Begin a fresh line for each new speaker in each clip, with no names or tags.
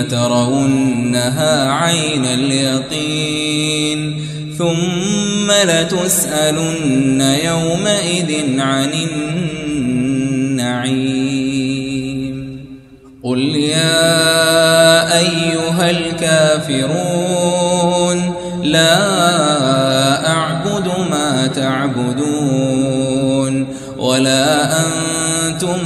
لترونها عين اليقين ثم لتسألن يومئذ عن النعيم. قل يا أيها الكافرون لا أعبد ما تعبدون ولا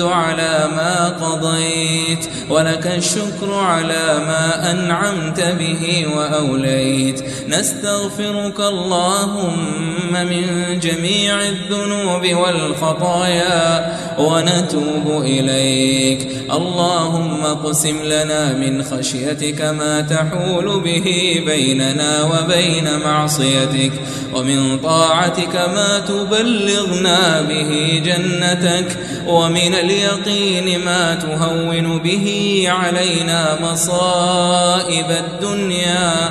على ما قضيت ولك الشكر على ما أنعمت به وأوليت. نستغفرك اللهم من جميع الذنوب والخطايا ونتوب إليك. اللهم اقسم لنا من خشيتك ما تحول به بيننا وبين معصيتك ومن طاعتك ما تبلغنا به جنتك ومن اليقين ما تهون به علينا مصائب الدنيا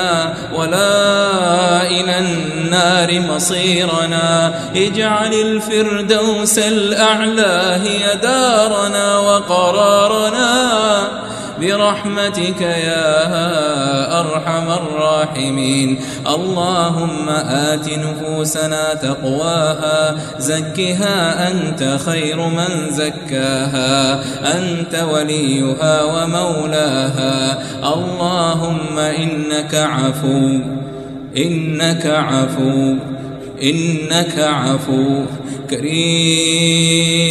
ولا إلى النار مصيرنا. اجعل الفردوس الأعلى هي دارنا وقرارنا. برحمتك يا أرحم الراحمين. اللهم آت نفوسنا تقواها زكها أنت خير من زكاها أنت وليها ومولاها. اللهم إنك عفو إنك عفو إنك عفو كريم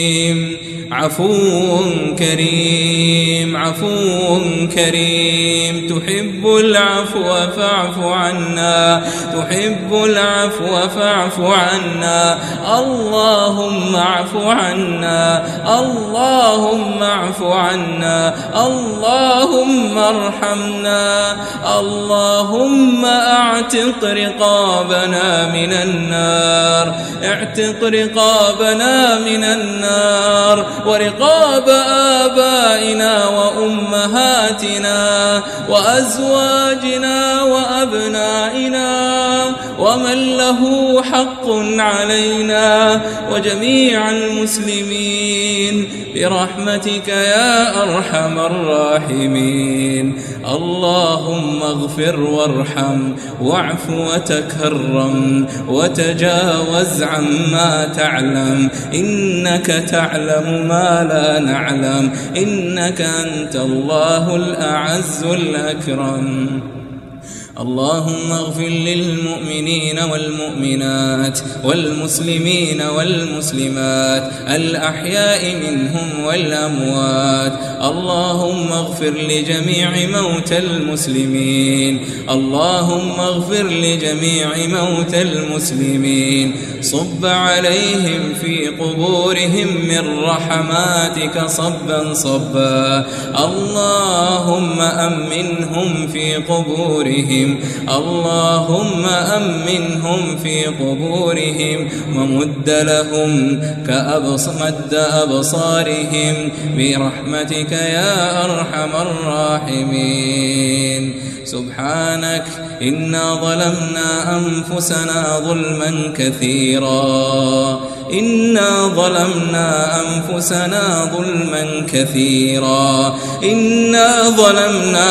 عفو كريم. عفو كريم. تحب العفو فاعف عنا. تحب العفو فاعف عنا. اللهم اعف عنا. اللهم اعف عنا. اللهم ارحمنا. اللهم اعتق رقابنا من النار. اعتق رقابنا من النار. ورقاب آبائنا وأمهاتنا. وأزواجنا وأبنائنا ومن له حق علينا وجميع المسلمين برحمتك يا أرحم الراحمين. اللهم اغفر وارحم واعف وتكرم وتجاوز عما تعلم. إنك تعلم ما لا نعلم. إنك أنت الله الأعز الأكرم اللهم اغفر للمؤمنين والمؤمنات والمسلمين والمسلمات الأحياء منهم والأموات اللهم اغفر لجميع موتى المسلمين اللهم اغفر لجميع موتى المسلمين صب عليهم في قبورهم من رحماتك صبا صبا اللهم أمنهم في قبورهم اللهم أمنهم في قبورهم ومد لهم كأبص مد أبصارهم برحمتك يا أرحم الراحمين. سبحانك إنا ظلمنا أنفسنا ظلما كثيرا. إنا ظلمنا أنفسنا ظلما كثيرا. إنا ظلمنا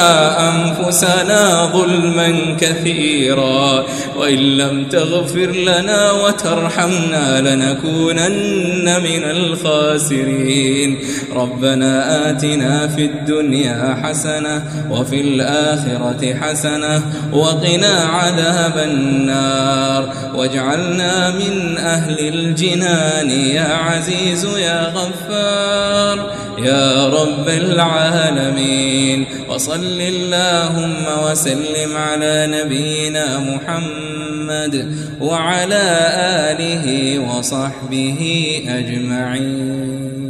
أنفسنا ظلما كثيرا. وإن لم تغفر لنا وترحمنا لنكونن من الخاسرين. ربنا آتنا في الدنيا حسنة وفي الآخرة حسنة وقنا عذاب النار. واجعلنا من أهل الجنان يا عزيز يا غفار يا رب العالمين وصل اللهم وسلم على نبينا محمد وعلى آله وصحبه أجمعين